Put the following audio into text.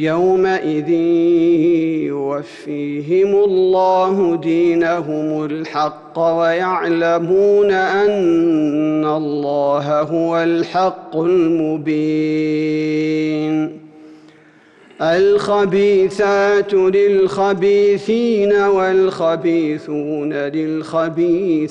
يومئذ يوفيهم الله دينهم الحق ويعلمون أن الله هو الحق المبين. الخبيثات للخبيثين والخبيثون للخبيثات.